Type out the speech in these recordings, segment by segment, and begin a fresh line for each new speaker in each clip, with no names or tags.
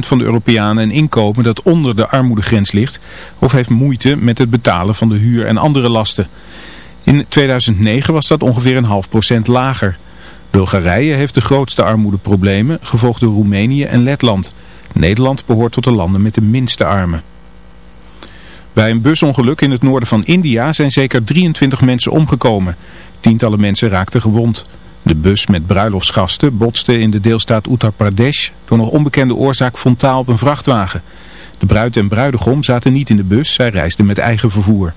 van de Europeanen een inkomen dat onder de armoedegrens ligt of heeft moeite met het betalen van de huur en andere lasten. In 2009 was dat ongeveer een half procent lager. Bulgarije heeft de grootste armoedeproblemen, gevolgd door Roemenië en Letland. Nederland behoort tot de landen met de minste armen. Bij een busongeluk in het noorden van India zijn zeker 23 mensen omgekomen. Tientallen mensen raakten gewond. De bus met bruiloftsgasten botste in de deelstaat Uttar Pradesh door nog onbekende oorzaak frontaal op een vrachtwagen. De bruid en bruidegom zaten niet in de bus, zij reisden met eigen vervoer.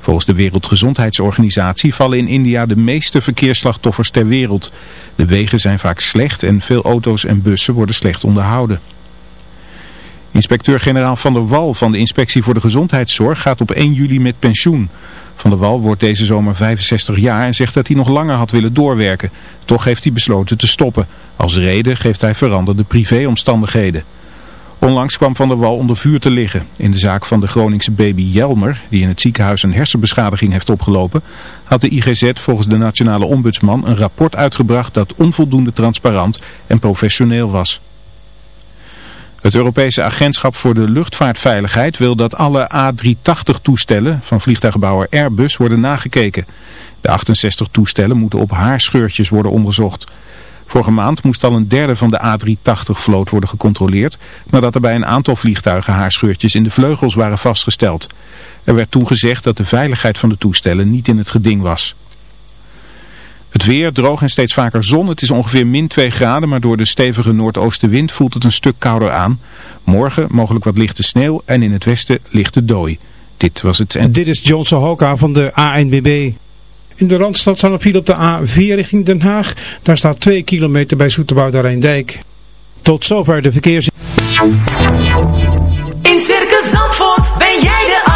Volgens de Wereldgezondheidsorganisatie vallen in India de meeste verkeersslachtoffers ter wereld. De wegen zijn vaak slecht en veel auto's en bussen worden slecht onderhouden. Inspecteur-generaal Van der Wal van de Inspectie voor de Gezondheidszorg gaat op 1 juli met pensioen. Van der Wal wordt deze zomer 65 jaar en zegt dat hij nog langer had willen doorwerken. Toch heeft hij besloten te stoppen. Als reden geeft hij veranderde privéomstandigheden. Onlangs kwam Van der Wal onder vuur te liggen. In de zaak van de Groningse baby Jelmer, die in het ziekenhuis een hersenbeschadiging heeft opgelopen, had de IGZ volgens de nationale ombudsman een rapport uitgebracht dat onvoldoende transparant en professioneel was. Het Europese Agentschap voor de Luchtvaartveiligheid wil dat alle A380-toestellen van vliegtuigbouwer Airbus worden nagekeken. De 68 toestellen moeten op haarscheurtjes worden onderzocht. Vorige maand moest al een derde van de A380-vloot worden gecontroleerd, nadat er bij een aantal vliegtuigen haarscheurtjes in de vleugels waren vastgesteld. Er werd toen gezegd dat de veiligheid van de toestellen niet in het geding was. Het weer, droog en steeds vaker zon. Het is ongeveer min 2 graden, maar door de stevige noordoostenwind voelt het een stuk kouder aan. Morgen mogelijk wat lichte sneeuw en in het westen lichte dooi. Dit was het.
En... Dit is John Sohoka van de ANBB. In de Randstad staan er viel op de A4 richting Den Haag. Daar staat 2 kilometer bij Zoeterwoude Rijndijk. Tot zover de verkeers...
In Circus Zandvoort ben jij de.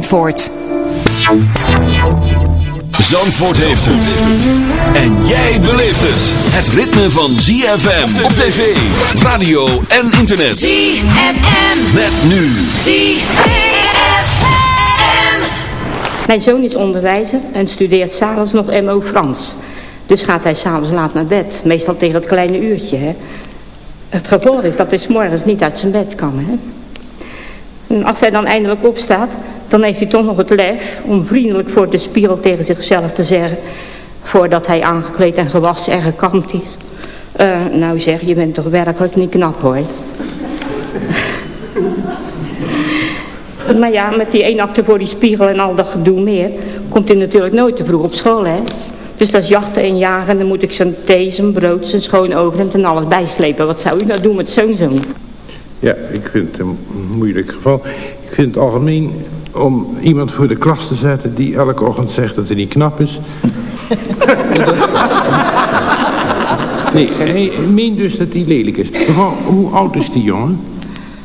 Zandvoort.
Zandvoort heeft het. En jij beleeft het. Het ritme van ZFM op tv, radio en internet.
ZFM.
Met nu.
ZFM.
Mijn zoon is onderwijzer en studeert s'avonds nog MO Frans. Dus gaat hij s'avonds laat naar bed. Meestal tegen het kleine uurtje. Hè. Het gevolg is dat hij s morgens niet uit zijn bed kan. Hè. En als hij dan eindelijk opstaat, dan heeft hij toch nog het lef om vriendelijk voor de spiegel tegen zichzelf te zeggen, voordat hij aangekleed en gewassen en gekamd is. Uh, nou zeg, je bent toch werkelijk niet knap hoor. maar ja, met die één acte voor die spiegel en al dat gedoe meer, komt hij natuurlijk nooit te vroeg op school hè. Dus dat is jachten en jagen en dan moet ik zijn thee, zijn brood, zijn schoon overhemd en alles bijslepen. Wat zou u nou doen met zo'n zoon?
Ja, ik vind het een moeilijk geval. Ik vind het algemeen om iemand voor de klas te zetten die elke ochtend zegt dat hij niet knap is. nee, hij meent dus dat hij lelijk is. Mevrouw, hoe oud is die jongen?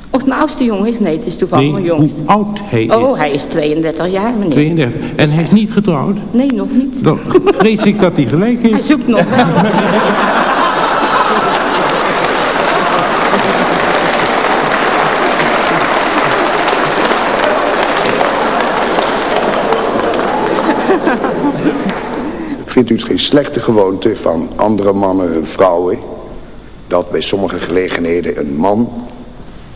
Of mijn oudste jongen is? Nee, het is toevallig
Nee,
mijn
hoe
jongste.
oud hij is?
Oh, hij is 32 jaar, meneer.
32. En hij is niet getrouwd?
Nee, nog niet.
Dan vrees ik dat hij gelijk
Hij
heeft.
zoekt nog wel.
Vindt u het geen slechte gewoonte van andere mannen hun vrouwen... dat bij sommige gelegenheden een man,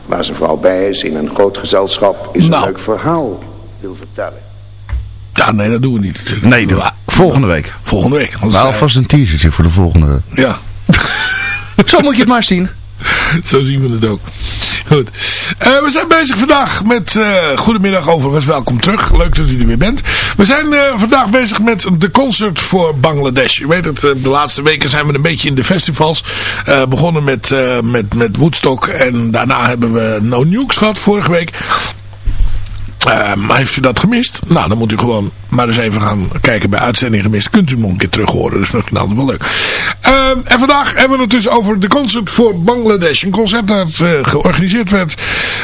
waar zijn vrouw bij is... in een groot gezelschap is een
Nou.
leuk verhaal wil vertellen?
Ja, nee, dat doen we niet natuurlijk.
Nee, de- volgende week.
Volgende week.
Maar
eh,
alvast een teasertje voor de volgende.
Ja.
Zo moet je het maar zien.
Zo zien we het ook. Goed. Eh, we zijn bezig vandaag met... eh, goedemiddag overigens, welkom terug. Leuk dat u er weer bent. We zijn eh, vandaag bezig met de concert voor Bangladesh. U weet het, de laatste weken zijn we een beetje in de festivals. Begonnen met, met, met Woodstock. En daarna hebben we No Nukes gehad vorige week. Eh, maar heeft u dat gemist? Nou, dan moet u gewoon maar eens even gaan kijken bij uitzending gemist. Kunt u hem een keer terug horen. Dat is wel leuk. Eh, en vandaag hebben we het dus over de concert voor Bangladesh. Een concert dat eh, georganiseerd werd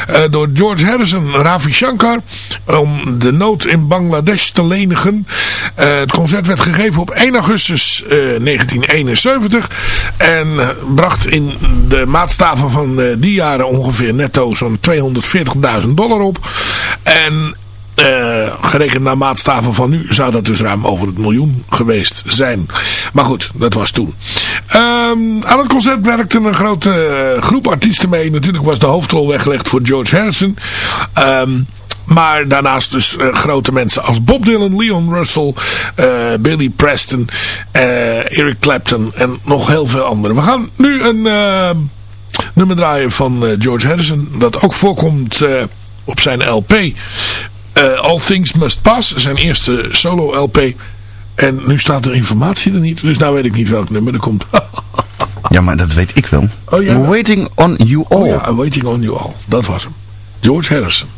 eh, door George Harrison Ravi Shankar. Om de nood in Bangladesh te lenigen. Eh, het concert werd gegeven op 1 augustus eh, 1971. En bracht in de maatstaven van die jaren ongeveer netto zo'n 240.000 dollar op. En eh, gerekend naar maatstaven van nu zou dat dus ruim over het miljoen geweest zijn. Maar goed, dat was toen. Ehm, aan het concert werkte een grote eh, groep artiesten mee. Natuurlijk was de hoofdrol weggelegd voor George Harrison. Ehm, maar daarnaast dus eh, grote mensen als Bob Dylan, Leon Russell, Billy Preston, Eric Clapton en nog heel veel anderen. We gaan nu een nummer draaien van George Harrison. Dat ook voorkomt op zijn LP. eh, All Things Must Pass. Zijn eerste solo LP. En nu staat er informatie er niet. Dus nou weet ik niet welk nummer er komt.
Ja, maar dat weet ik wel.
Oh, ja.
Waiting on you all.
Oh ja, Waiting on You All. Dat was hem. George Harrison.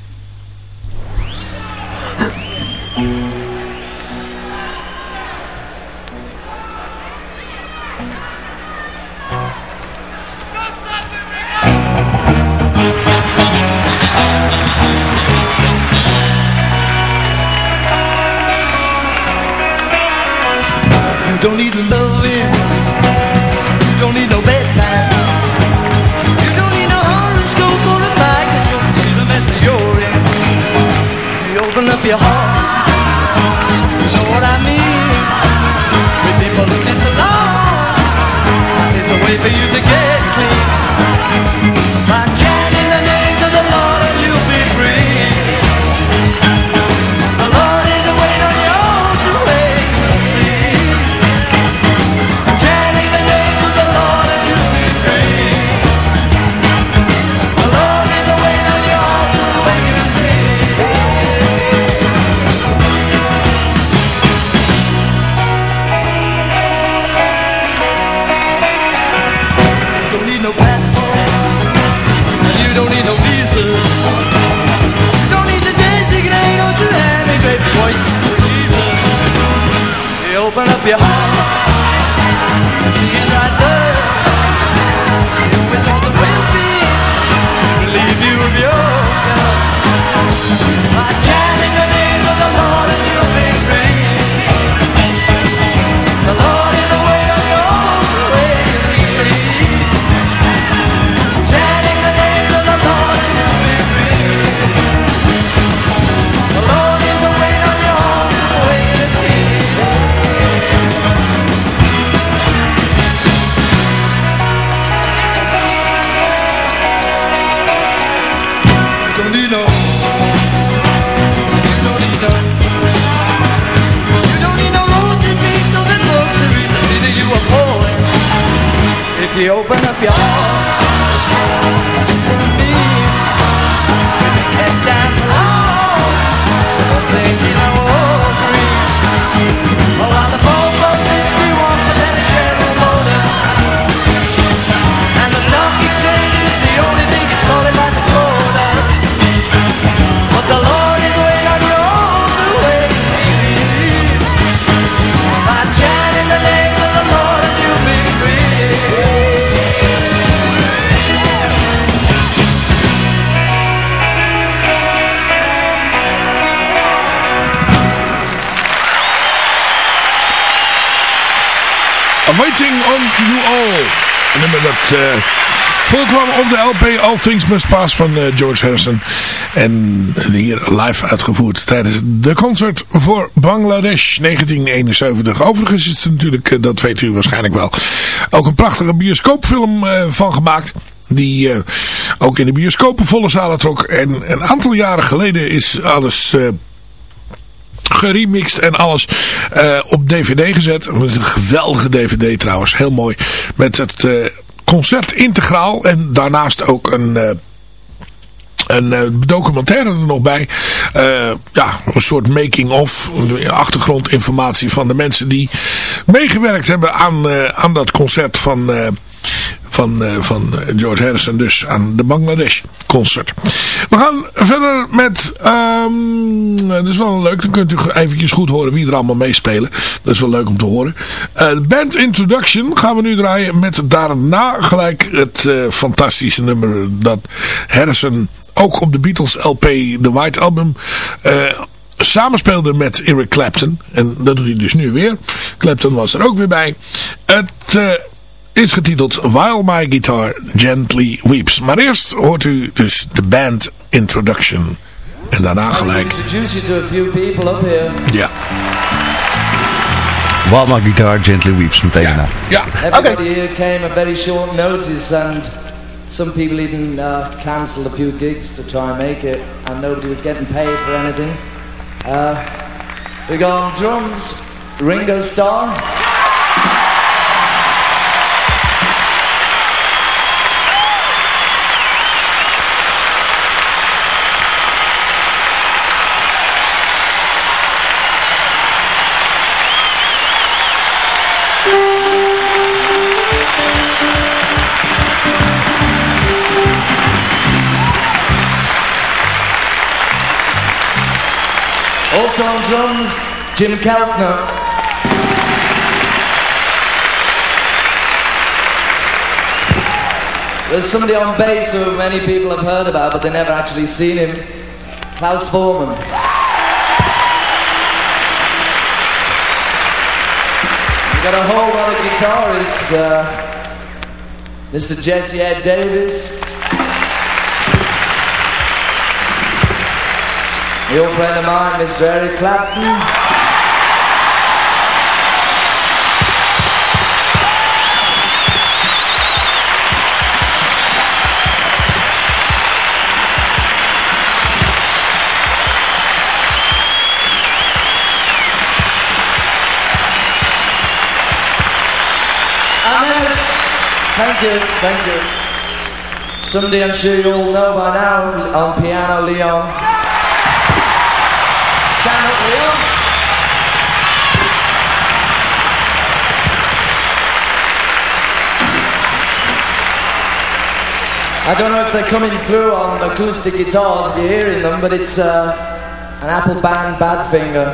What I mean? With people who disallow. It's a way for you to get clean.
Eh, Voorkwam op de LP All Things Must Pass van eh, George Harrison. En hier live uitgevoerd tijdens de concert voor Bangladesh 1971. Overigens is er natuurlijk, eh, dat weet u waarschijnlijk wel, ook een prachtige bioscoopfilm van gemaakt. Die ook in de bioscopen volle zalen trok. En een aantal jaren geleden is alles... geremixed en alles op dvd gezet. Het is een geweldige dvd trouwens, heel mooi. Met het concert integraal en daarnaast ook een... eh, een eh, documentaire er nog bij. Eh, ja, een soort making-of. Achtergrondinformatie van de mensen die meegewerkt hebben aan, aan dat concert van... van, eh, van George Harrison dus aan de Bangladesh concert. We gaan verder met, ehm, dat is wel leuk, dan kunt u eventjes goed horen wie er allemaal meespelen. Dat is wel leuk om te horen. Eh, band Introduction gaan we nu draaien met daarna gelijk het eh, fantastische nummer dat Harrison ook op de Beatles LP The White Album eh, samenspeelde met Eric Clapton. En dat doet hij dus nu weer. Clapton was er ook weer bij. Het is getiteld While My Guitar Gently Weeps. Maar eerst hoort u dus de band Introduction. En daarna gelijk...
Introduce you to a few people up here.
Ja.
While my guitar gently weeps meteen daarna.
Ja.
Everybody here came at very short notice and some people even uh, cancelled a few gigs to try and make it and nobody was getting paid for anything. Uh, we got on drums, Ringo Starr. Also on drums, Jim Keltner. There's somebody on bass who many people have heard about, but they never actually seen him. Klaus Foreman. We've got a whole lot of guitarists. Uh, Mr. Jesse Ed Davis. Old friend of mine, Mr. Eric Clapton. Thank you, thank you. Somebody I'm sure you all know by now on piano, Leon. I don't know if they're coming through on acoustic guitars if you're hearing them, but it's uh, an Apple band Badfinger.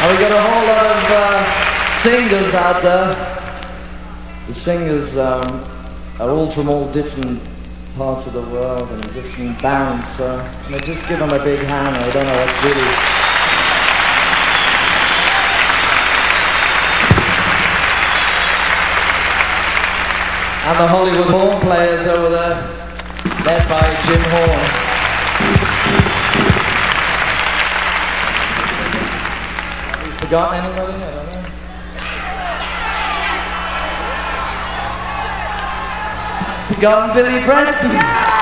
And we've got a whole lot of uh, singers out there. The singers um, are all from all different parts of the world and different bands, so know, just give them a big hand. I don't know what's really. And the Hollywood horn players over there, led by Jim Horn. Have you forgotten anybody? I don't know. Forgotten Billy Preston.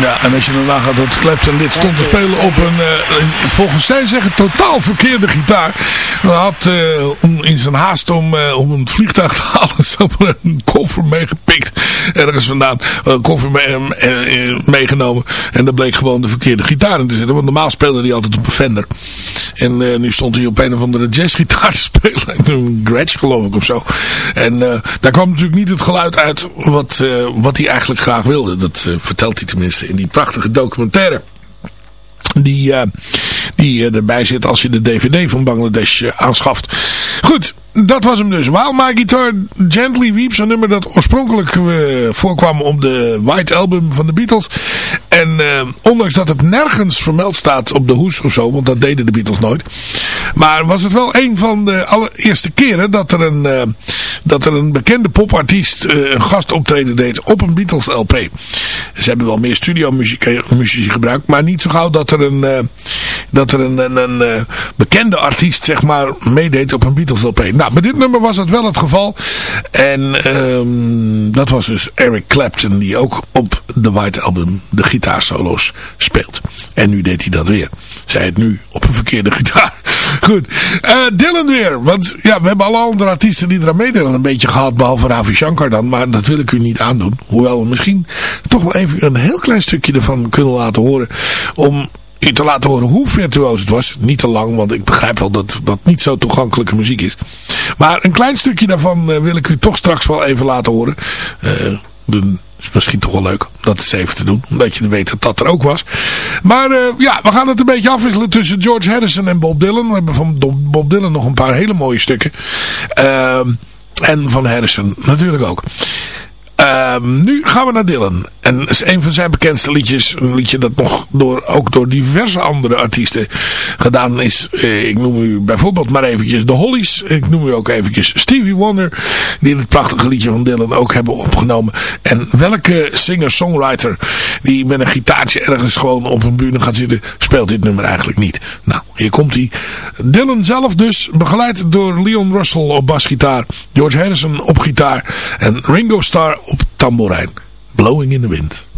Ja, en als je dan nagaat dat Clapton dit stond te spelen op een, een, volgens zij zeggen, totaal verkeerde gitaar. Dan had uh, in zijn haast om, uh, om een vliegtuig te halen, een koffer meegepikt. Ergens vandaan, een koffer mee, meegenomen. En dat bleek gewoon de verkeerde gitaar in te zitten. Want normaal speelde hij altijd op een Fender. En nu stond hij op een of andere jazzgitaar te spelen. Een Gretsch geloof ik of zo. En daar kwam natuurlijk niet het geluid uit wat, wat hij eigenlijk graag wilde. Dat vertelt hij tenminste in die prachtige documentaire. Die, die erbij zit als je de DVD van Bangladesh aanschaft. Goed, dat was hem dus. While My Guitar Gently Weeps. Een nummer dat oorspronkelijk uh, voorkwam op de White Album van de Beatles. En uh, ondanks dat het nergens vermeld staat op de hoes of zo. Want dat deden de Beatles nooit. Maar was het wel een van de allereerste keren dat er een... Uh, dat er een bekende popartiest een gastoptreden deed op een Beatles LP. Ze hebben wel meer studiomuziek gebruikt, maar niet zo gauw dat er een, dat er een, een, een uh, bekende artiest zeg maar meedeed op een Beatles LP. Nou, met dit nummer was dat wel het geval.
En ehm, dat was dus Eric Clapton die ook op de White Album de gitaarsolo's speelt. En nu deed hij dat weer. Zij het nu op een verkeerde gitaar. Goed. Eh, Dylan weer. Want ja, we hebben alle andere artiesten die eraan meedelen een beetje gehad. Behalve Ravi Shankar dan. Maar dat wil ik u niet aandoen. Hoewel we misschien toch wel even een heel klein stukje ervan kunnen laten horen. Om u te laten horen hoe virtuoos het was. Niet te lang, want ik begrijp wel dat dat niet zo toegankelijke muziek is. Maar een klein stukje daarvan eh, wil ik u toch straks wel even laten horen. Dan is misschien toch wel leuk om dat eens even te doen. Omdat je weet dat dat er ook was. Maar eh, ja, we gaan het een beetje afwisselen tussen George Harrison en Bob Dylan. We hebben van Bob Dylan nog een paar hele mooie stukken. Ehm, en van Harrison natuurlijk ook. Ehm, nu gaan we naar Dylan. En dat is een van zijn bekendste liedjes. Een liedje dat nog door, ook door diverse andere artiesten gedaan is. Eh, ik noem u bijvoorbeeld maar eventjes de Hollies. Ik noem u ook eventjes Stevie Wonder. Die het prachtige liedje van Dylan ook hebben opgenomen. En welke singer-songwriter die met een gitaartje ergens gewoon op een bühne gaat zitten. Speelt dit nummer eigenlijk niet. Nou, hier komt hij. Dylan zelf dus. Begeleid door Leon Russell op basgitaar. George Harrison op gitaar. En Ringo Starr op tamboerijn. Blowing in the Wind.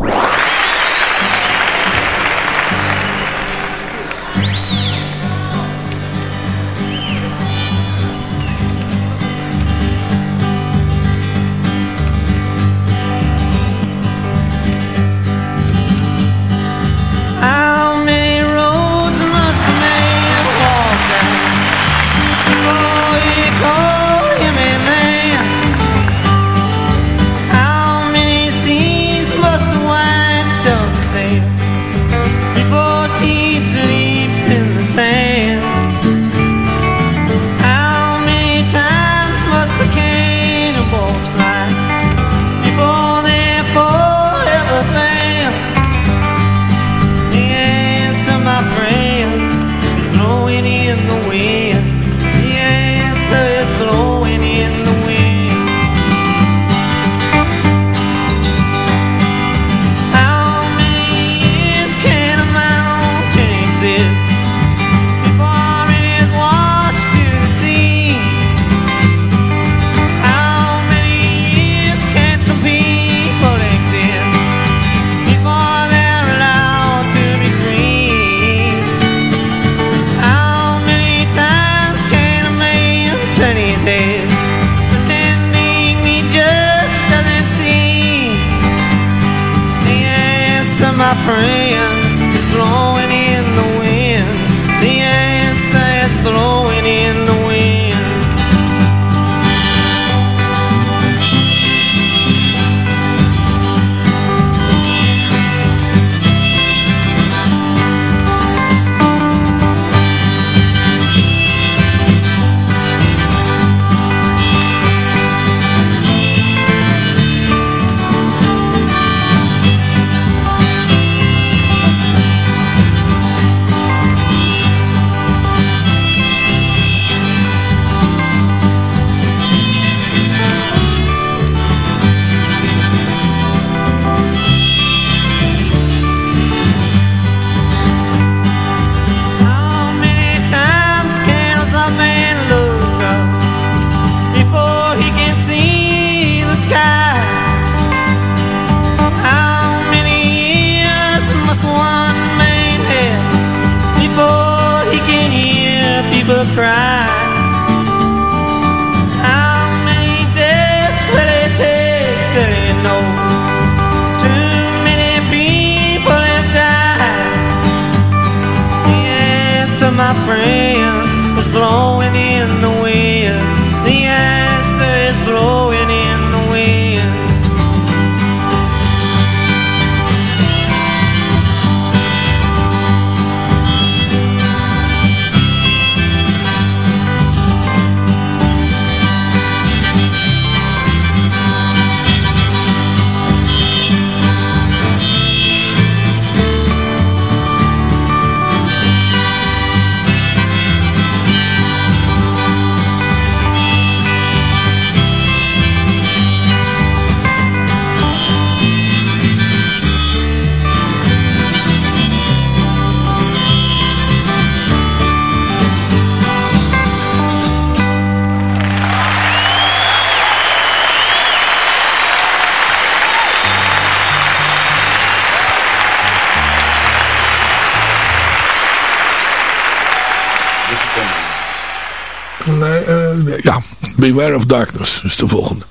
Beware of Darkness is de volgende.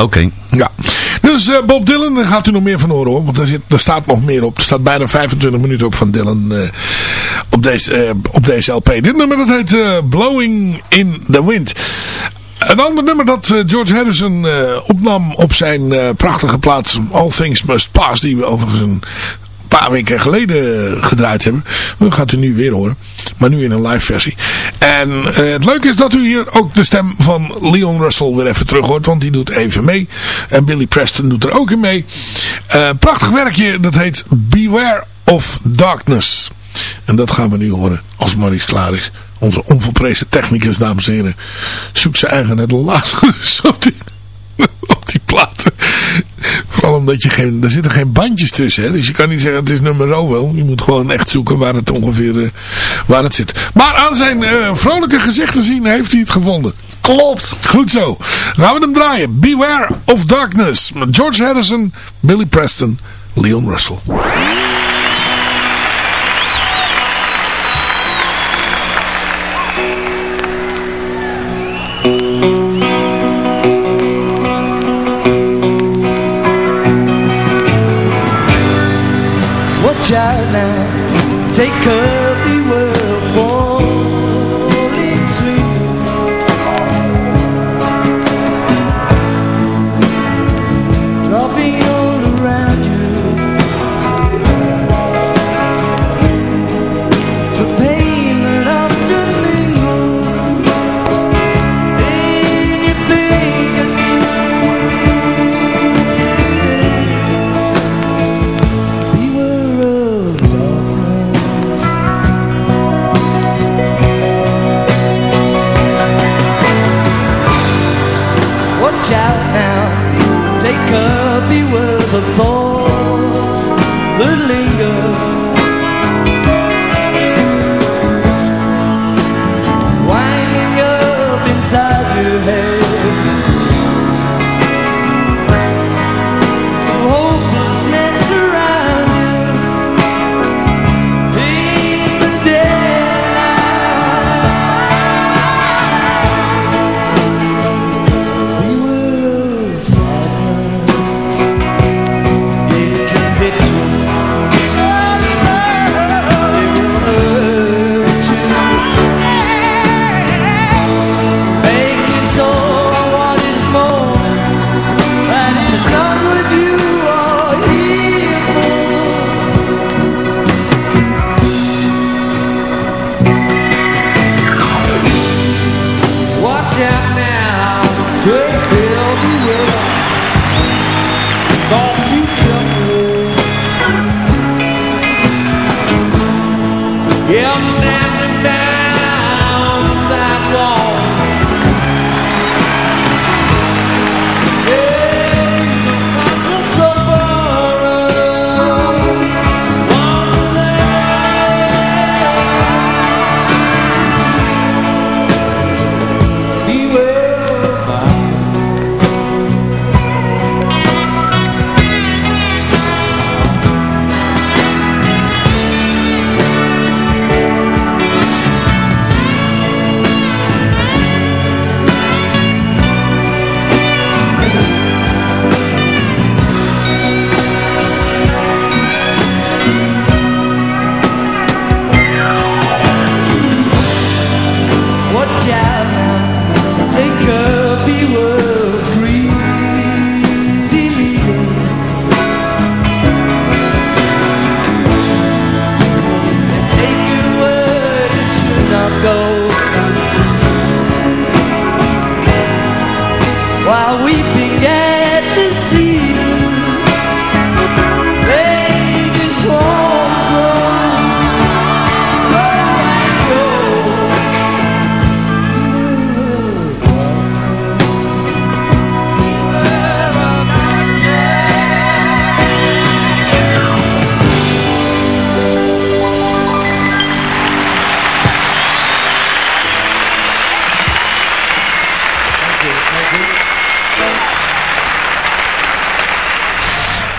Oké.
Ja. Dus eh, Bob Dylan, daar gaat u nog meer van horen hoor. Want daar, zit, daar staat nog meer op. Er staat bijna 25 minuten op van Dylan eh, op, deze, eh, op deze LP. Dit nummer dat heet Blowing in the Wind. Een ander nummer dat George Harrison opnam op zijn prachtige plaats All Things Must Pass. Die we overigens een paar weken geleden gedraaid hebben. Dat gaat u nu weer horen. Maar nu in een live versie. En eh, het leuke is dat u hier ook de stem van Leon Russell weer even terug hoort. Want die doet even mee. En Billy Preston doet er ook in mee. Eh, prachtig werkje. Dat heet Beware of Darkness. En dat gaan we nu horen als Maurice klaar is. Onze onvolprezen technicus, dames en heren. Zoekt zijn eigen net lasers op die, op die platen. Vooral omdat je geen, er zitten geen bandjes tussen. Hè? Dus je kan niet zeggen het is nummer wel. Je moet gewoon echt zoeken waar het ongeveer eh, waar het zit. Maar aan zijn eh, vrolijke gezicht te zien heeft hij het gevonden. Klopt. Goed zo. Gaan we hem draaien. Beware of Darkness. George Harrison, Billy Preston, Leon Russell.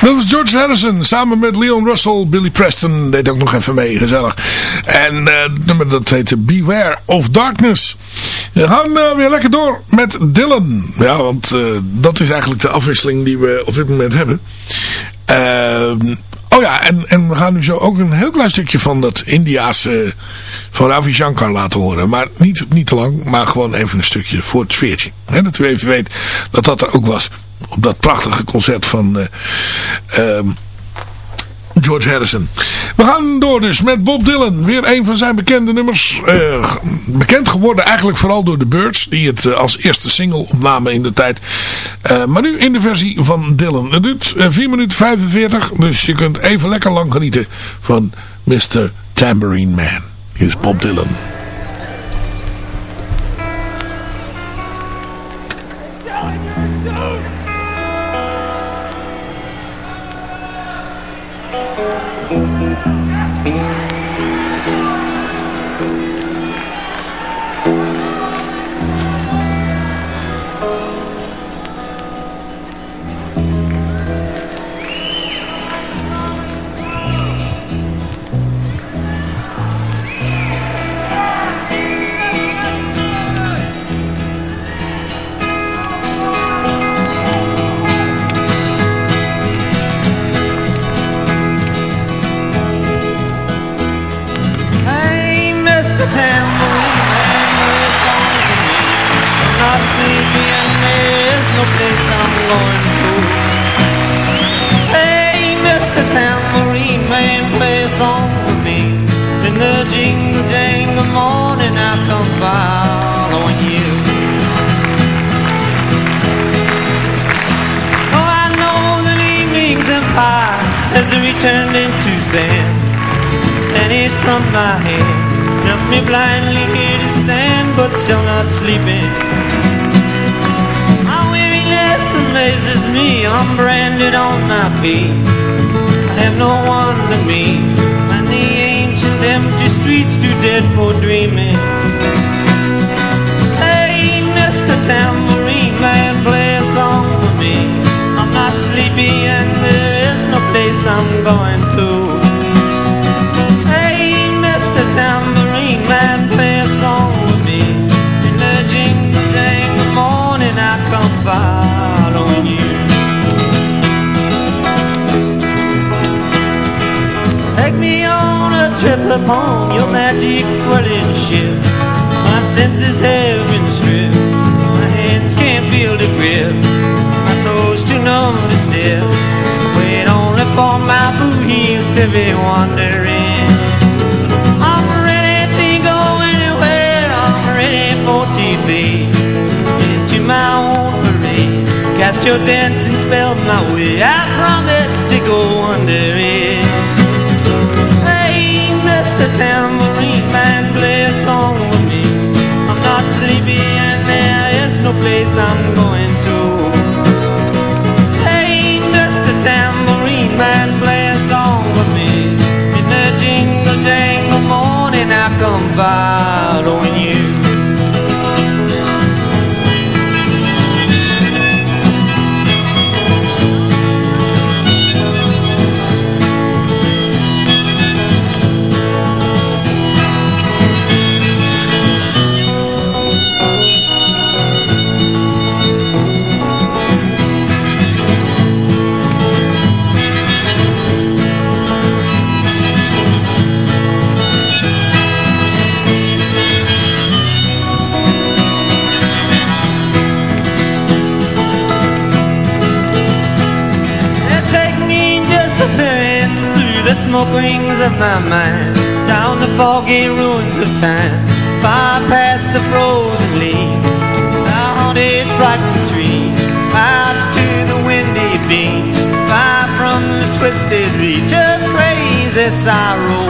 Dat was George Harrison samen met Leon Russell. Billy Preston deed ook nog even mee, gezellig. En het nummer dat heette Beware of Darkness.
We gaan eh, weer lekker door met Dylan. Ja, want eh, dat is eigenlijk de afwisseling die we op dit moment hebben. Oh ja, en, en we gaan nu zo ook een heel klein stukje van dat Indiaanse van Ravi Shankar laten horen. Maar niet, niet te lang, maar gewoon even een stukje voor het sfeertje. Dat u even weet dat dat er ook was op dat prachtige concert van... ehm, George Harrison. We gaan door dus met Bob Dylan. Weer een van zijn bekende nummers. Eh, bekend geworden eigenlijk vooral door de Birds. Die het eh, als eerste single opnamen in de tijd. Eh, maar nu in de versie van Dylan. Het duurt 4 minuten 45. Dus je kunt even lekker lang genieten van Mr. Tambourine Man. Hier is Bob Dylan.
My head. Left me blindly here to stand, but still not sleeping. My weariness amazes me. I'm branded on my feet. I have no one but me, and the ancient empty streets too dead for dreaming. Hey, Mr. Tambourine Man, play a song for me. I'm not sleepy, and there is no place I'm going to. Trip upon your magic swirling ship. My senses have been stripped. My hands can't feel the grip. My toes too numb to step. Wait only for my boot heels to be wandering. I'm ready to go anywhere. I'm ready for TV. Into my own parade. Cast your dancing spell my way. I promise to go under it. Song with me. I'm not sleepy and there is no place I'm going to. Hey, Mr. Tambourine Man, play a song with me. In the jingle jangle morning, I come following my mind. Down the foggy ruins of time. Far past the frozen leaves. The haunted frightened trees Out to the windy beach Far from the twisted reach of crazy sorrow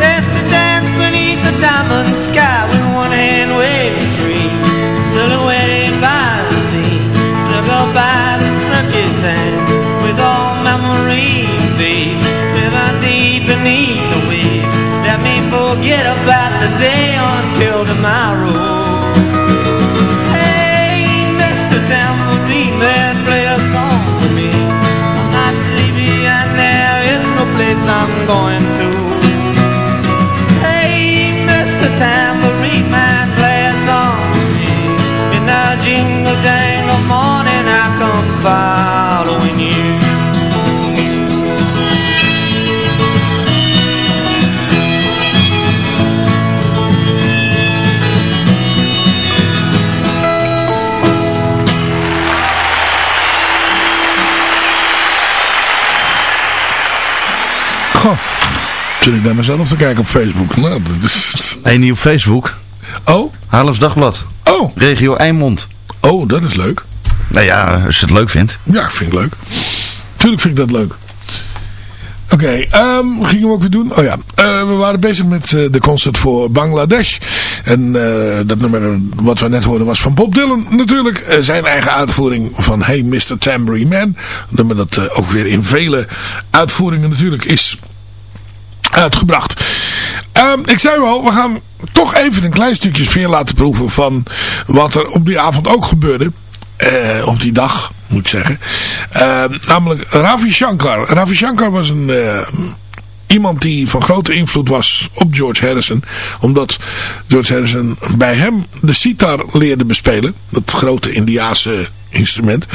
There's to dance beneath the diamond sky forget about the day until tomorrow Hey, Mr. Tambourine Man, play a song for me I'm not sleepy and there is no place I'm going to Hey, Mr. Tambourine
Goh, zit ik naar mezelf te kijken op Facebook. Nou, dat is...
Hey, niet op Facebook.
Oh?
Haarlems Dagblad.
Oh.
Regio Eimond.
Oh, dat is leuk.
Nou ja, als je het leuk vindt.
Ja, ik vind het leuk. Tuurlijk vind ik dat leuk. Oké, ehm, hoe gingen we ook weer doen? Oh ja, eh, we waren bezig met eh, de concert voor Bangladesh. En eh, dat nummer wat we net hoorden was van Bob Dylan natuurlijk. Zijn eigen uitvoering van Hey Mr. Tambourine Man. Een nummer dat ook weer in vele uitvoeringen natuurlijk is uitgebracht. Ehm, ik zei wel, we gaan toch even een klein stukje sfeer laten proeven van wat er op die avond ook gebeurde. Eh, op die dag, moet ik zeggen. Ehm, namelijk Ravi Shankar. Ravi Shankar was een... eh, iemand die van grote invloed was op George Harrison. Omdat George Harrison bij hem de sitar leerde bespelen. Dat grote Indiaanse instrument.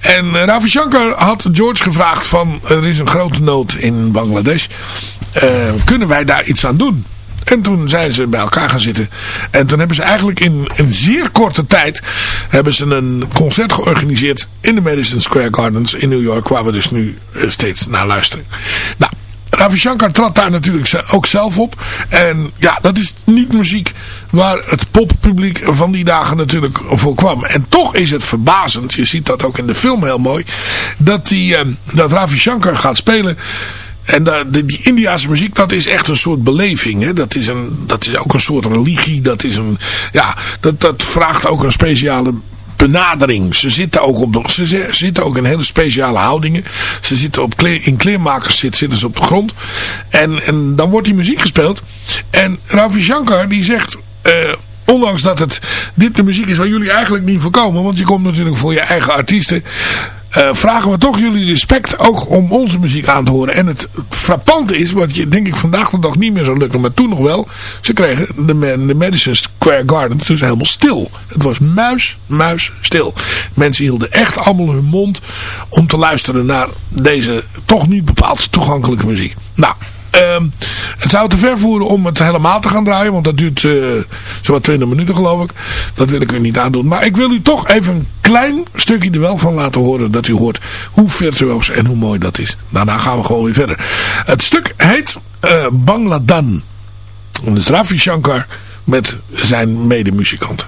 En eh, Ravi Shankar had George gevraagd van... er is een grote nood in Bangladesh. Eh, kunnen wij daar iets aan doen? En toen zijn ze bij elkaar gaan zitten. En toen hebben ze eigenlijk in een zeer korte tijd... hebben ze een concert georganiseerd in de Madison Square Gardens in New York. Waar we dus nu eh, steeds naar luisteren. Nou, Ravi Shankar trad daar natuurlijk ook zelf op. En ja, dat is niet muziek waar het poppubliek van die dagen natuurlijk voor kwam. En toch is het verbazend, je ziet dat ook in de film heel mooi, dat, die, eh, dat Ravi Shankar gaat spelen. En de, die Indiaanse muziek, dat is echt een soort beleving. Hè? Dat, is een, dat is ook een soort religie. Dat, is een, ja, dat, dat vraagt ook een speciale benadering. Ze zitten ook, op ze ook in hele speciale houdingen. Ze zitten op in kleermakers zit, zitten ze op de grond. En, en dan wordt die muziek gespeeld. En Ravi Shankar die zegt... eh, ondanks dat het dit de muziek is waar jullie eigenlijk niet voor komen. Want je komt natuurlijk voor je eigen artiesten. Eh, vragen we toch jullie respect ook om onze muziek aan te horen. En het frappante is, wat je denk ik vandaag de dag niet meer zou lukken, maar toen nog wel. Ze kregen de, de Madison Square Garden dus helemaal stil. Het was muis, muis stil. Mensen hielden echt allemaal hun mond om te luisteren naar deze toch niet bepaald toegankelijke muziek. Nou, Ehm, het zou te ver voeren om het helemaal te gaan draaien. Want dat duurt uh, zowat 20 minuten geloof ik. Dat wil ik u niet aandoen. Maar ik wil u toch even een klein stukje er wel van laten horen. Dat u hoort hoe virtuoos en hoe mooi dat is. Daarna gaan we gewoon weer verder. Het stuk heet uh, Bangladan. En Ravi Shankar met zijn medemuzikanten.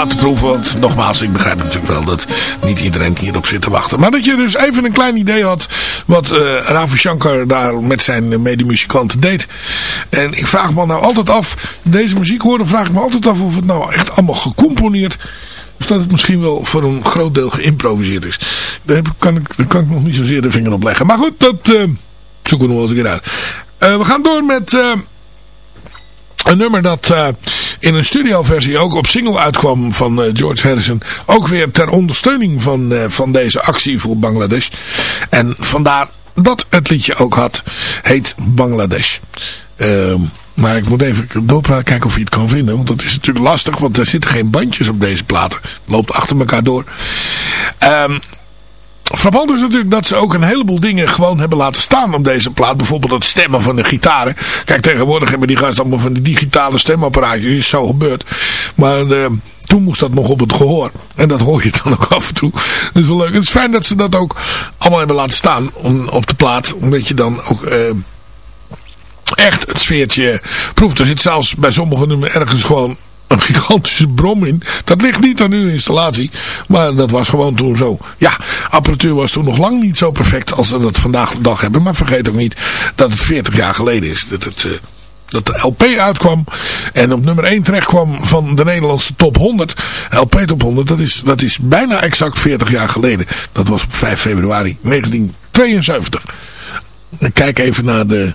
Laten proeven. Want nogmaals, ik begrijp natuurlijk wel dat niet iedereen hierop zit te wachten. Maar dat je dus even een klein idee had wat uh, Ravi Shankar daar met zijn medemuzikanten deed. En ik vraag me nou altijd af, deze muziek horen, vraag ik me altijd af of het nou echt allemaal gecomponeerd of dat het misschien wel voor een groot deel geïmproviseerd is. Daar, kan ik, daar kan ik nog niet zozeer de vinger op leggen. Maar goed, dat uh, zoeken we nog wel eens een keer uit. Uh, we gaan door met een nummer dat in een studioversie ook op single uitkwam van George Harrison. Ook weer ter ondersteuning van, van deze actie voor Bangladesh. En vandaar dat het liedje ook had, heet Bangladesh. Ehm, maar ik moet even doorpraten, kijken of je het kan vinden. Want dat is natuurlijk lastig, want er zitten geen bandjes op deze platen. Loopt achter elkaar door. Um, Frappant is natuurlijk dat ze ook een heleboel dingen gewoon hebben laten staan op deze plaat. Bijvoorbeeld het stemmen van de gitaren. Kijk, tegenwoordig hebben die gasten allemaal van die digitale stemapparaatjes. Is zo gebeurd. Maar uh, toen moest dat nog op het gehoor. En dat hoor je dan ook af en toe. Dat is wel leuk. Het is fijn dat ze dat ook allemaal hebben laten staan op de plaat. Omdat je dan ook... Uh, echt het sfeertje proeft. Er zit zelfs bij sommige nummers ergens gewoon een gigantische brom in. Dat ligt niet aan uw installatie. Maar dat was gewoon toen zo. Ja, apparatuur was toen nog lang niet zo perfect als we dat vandaag de dag hebben. Maar vergeet ook niet dat het 40 jaar geleden is. Dat het... Uh, dat de LP uitkwam en op nummer 1 terecht kwam van de Nederlandse top 100. LP top 100, dat is, dat is bijna exact 40 jaar geleden. Dat was op 5 februari 1972. Ik kijk even naar de,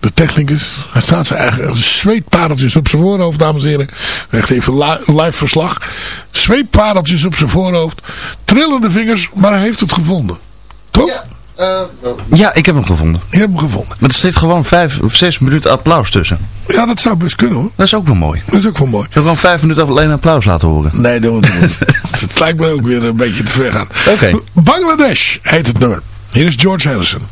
de technicus. Hij staat zijn eigen zweetpareltjes op zijn voorhoofd, dames en heren. Echt even li live verslag. Zweetpareltjes op zijn voorhoofd. Trillende vingers, maar hij heeft het gevonden. Toch?
Ja, uh, ja ik heb hem gevonden.
Je hebt hem gevonden.
Maar er zit gewoon vijf of zes minuten applaus tussen.
Ja, dat zou best kunnen hoor.
Dat is ook wel mooi.
Dat is ook wel mooi.
Zullen we gewoon vijf minuten alleen applaus laten horen?
Nee, dat moet niet. Het lijkt me ook weer een beetje te ver gaan.
Oké. Okay.
Bangladesh heet het nummer. Hier is George Harrison.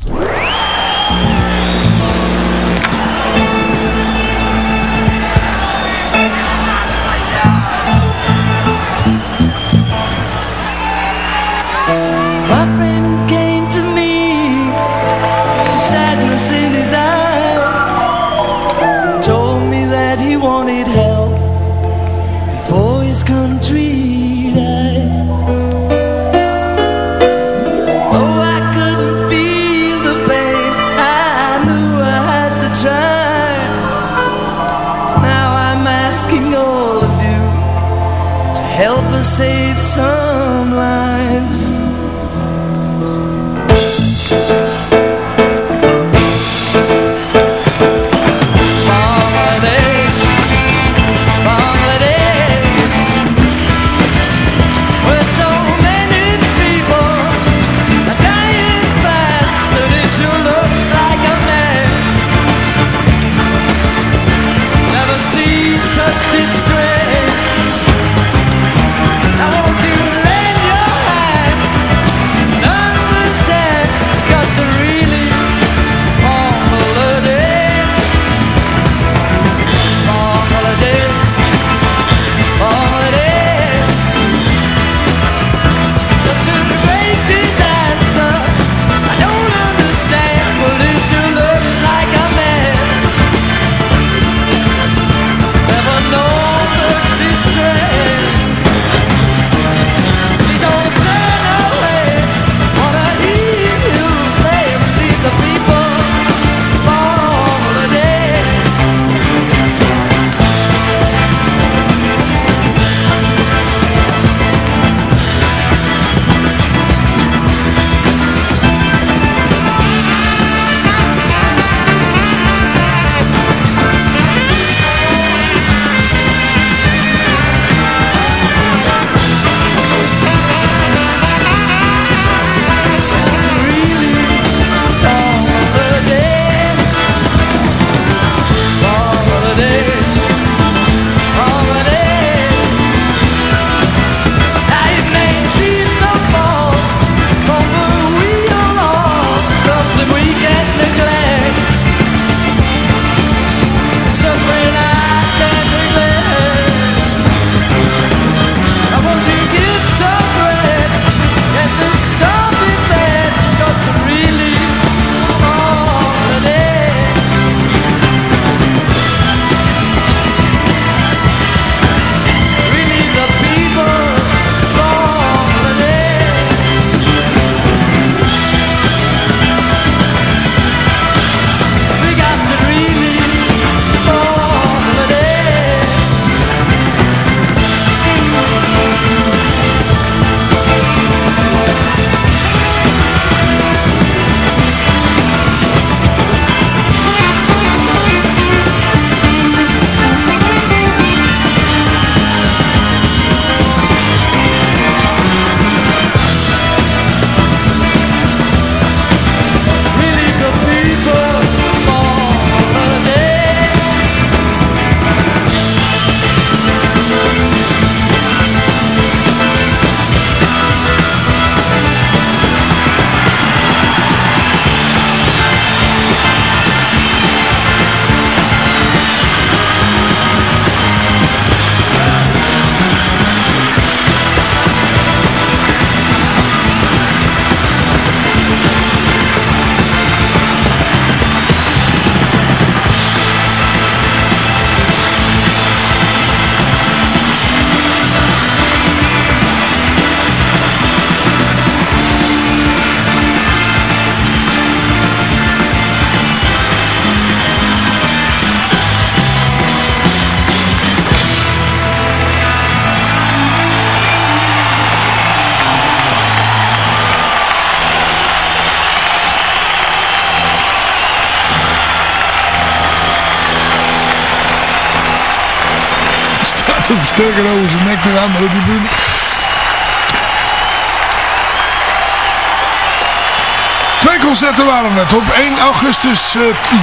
Concerten waren het. Op 1 augustus eh,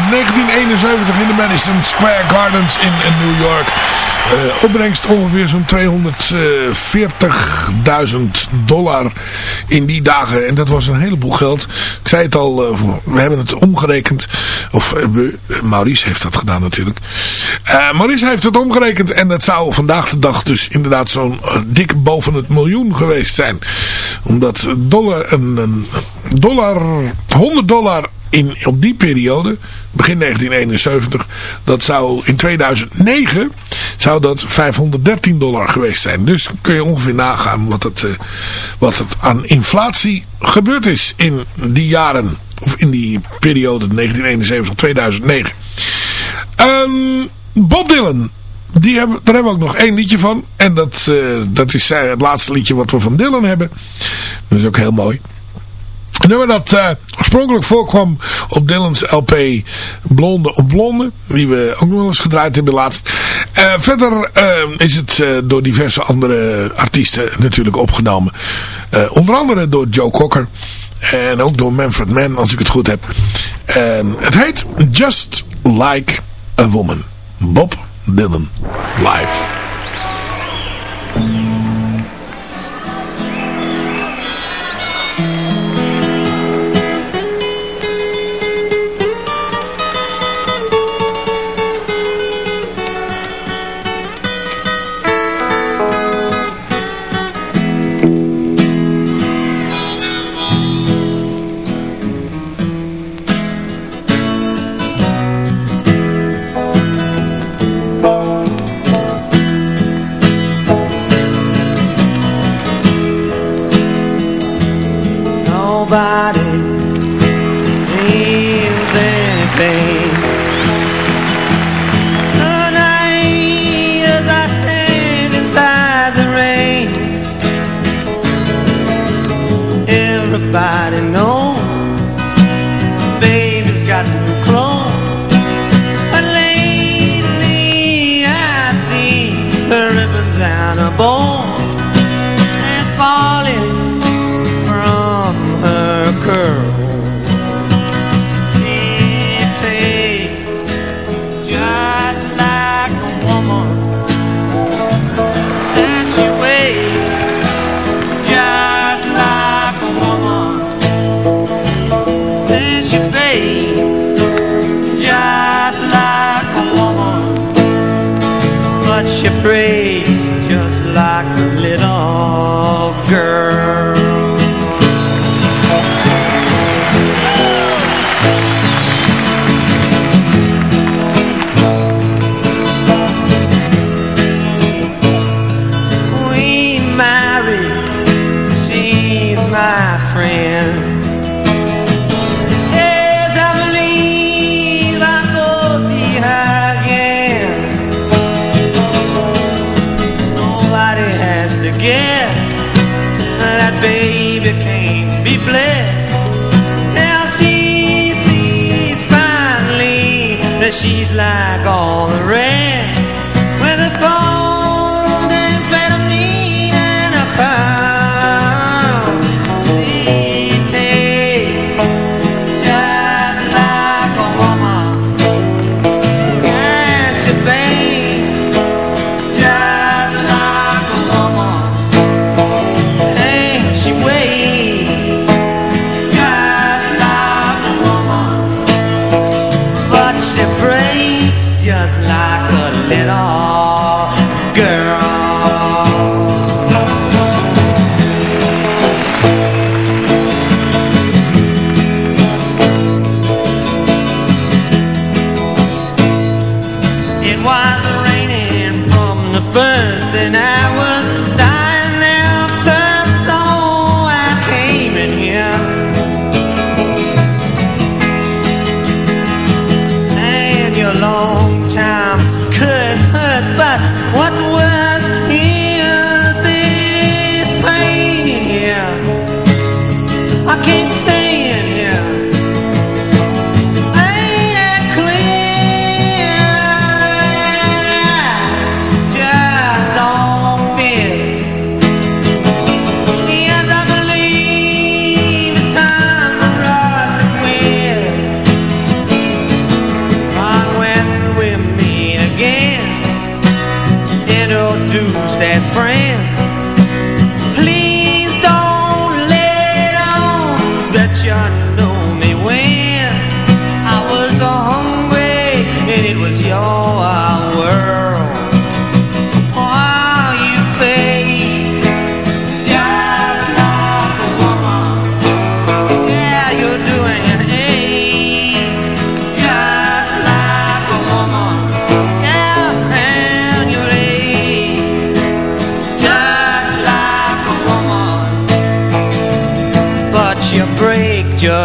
1971 in de Madison Square Gardens in, New York. Eh, opbrengst ongeveer zo'n 240.000 dollar in die dagen. En dat was een heleboel geld. Ik zei het al, eh, we hebben het omgerekend. Of eh, we, eh, Maurice heeft dat gedaan natuurlijk. Eh, Maurice heeft het omgerekend. En het zou vandaag de dag dus inderdaad zo'n eh, dik boven het miljoen geweest zijn. Omdat dollar, een, een dollar, 100 dollar in, op die periode, begin 1971, dat zou in 2009 zou dat 513 dollar geweest zijn. Dus kun je ongeveer nagaan wat het, eh, wat het aan inflatie gebeurd is in die jaren. Of in die periode 1971-2009. Ehm, Bob Dylan. Die hebben, daar hebben we ook nog één liedje van. En dat, eh, dat is eh, het laatste liedje wat we van Dylan hebben. Dat is ook heel mooi. Een nummer dat eh, oorspronkelijk voorkwam op Dylan's LP Blonde op Blonde. Die we ook nog wel eens gedraaid hebben laatst. Verder is het door diverse andere artiesten natuurlijk opgenomen. Onder andere door Joe Cocker. En ook door Manfred Mann als ik het goed heb. Het heet Just Like a Woman. Bob Dylan live.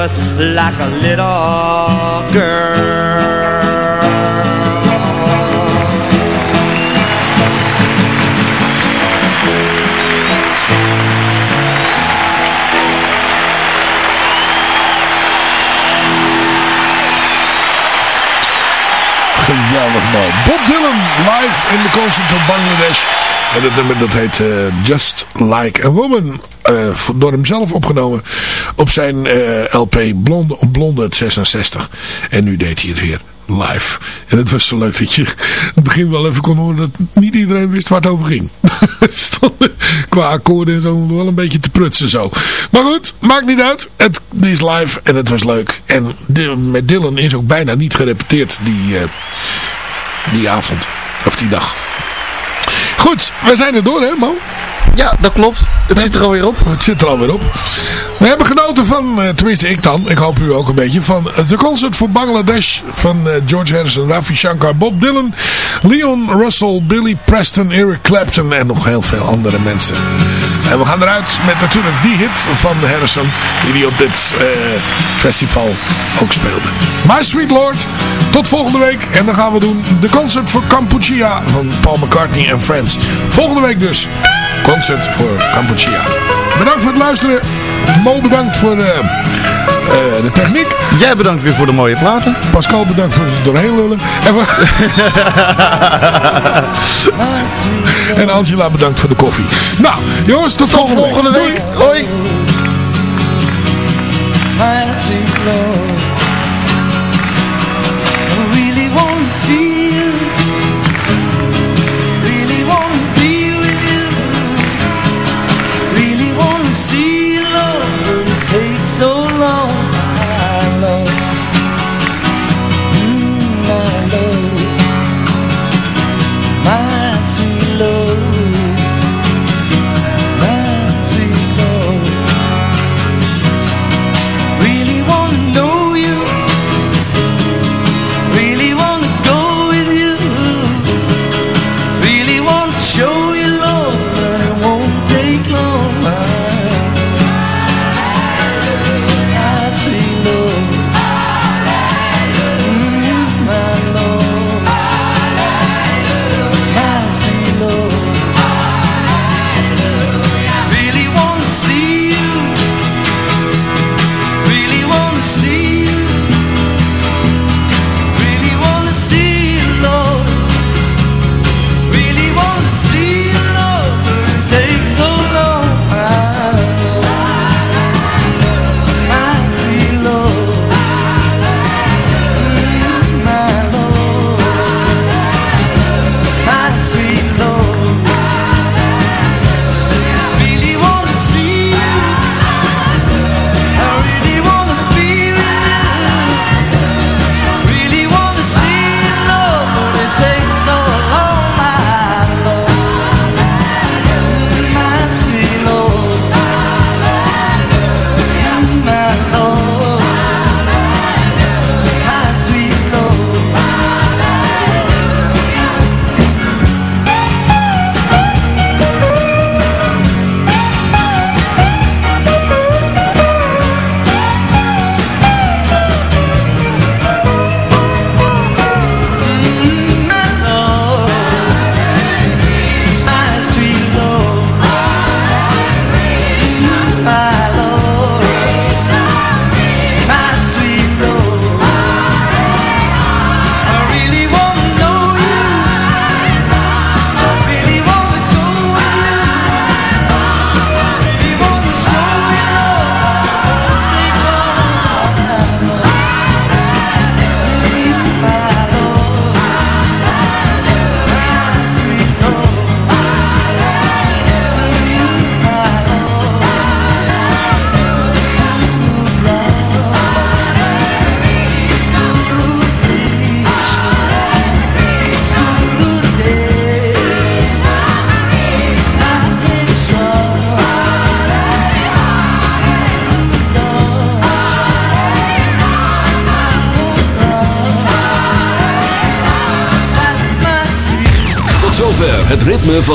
Just like a little girl.
Geweldig mooi. Bob Dylan live in de concert op Bangladesh. En het nummer dat heet eh, Just Like a Woman. eh, door hem zelf opgenomen op zijn eh, LP Blonde, Blonde het 66. En nu deed hij het weer live. En het was zo leuk dat je het begin wel even kon horen dat niet iedereen wist waar het over ging. Het stond qua akkoorden en zo wel een beetje te prutsen zo. Maar goed, maakt niet uit. Het is live en het was leuk. En met Dylan is ook bijna niet gerepeteerd die, eh, die avond. Of die dag. Goed, we zijn er door hè Mo?
Ja, dat klopt. Het zit er alweer op.
Het zit er alweer op. We hebben genoten van, eh, tenminste ik dan, ik hoop u ook een beetje, van eh, de concert voor Bangladesh van eh, George Harrison, Ravi Shankar, Bob Dylan, Leon Russell, Billy Preston, Eric Clapton en nog heel veel andere mensen. En we gaan eruit met natuurlijk die hit van Harrison, die hij op dit festival ook speelde. My Sweet Lord, tot volgende week. En dan gaan we doen de concert voor Kampuchea van Paul McCartney en Friends. Volgende week dus, concert voor Kampuchea. Bedankt voor het luisteren. Mo bedankt voor eh, eh, de techniek.
Jij bedankt weer voor de mooie platen.
Pascal bedankt voor het doorheen lullen. En, we... en Angela bedankt voor de koffie. Nou, jongens, tot, volgende,
volgende
week.
week. Hoi.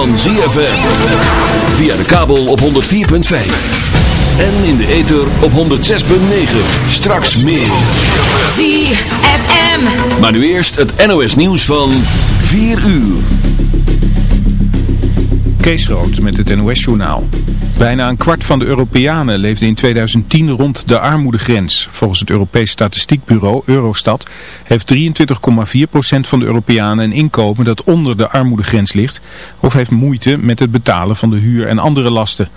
Van ZFM. Via de kabel op 104.5. En in de ether op 106.9. Straks meer.
ZFM.
Maar nu eerst het NOS nieuws van 4 uur.
Kees Rood met het NOS-journaal. Bijna een kwart van de Europeanen leefde in 2010 rond de armoedegrens. Volgens het Europees Statistiekbureau Eurostat heeft 23,4% van de Europeanen een inkomen dat onder de armoedegrens ligt of heeft moeite met het betalen van de huur en andere lasten.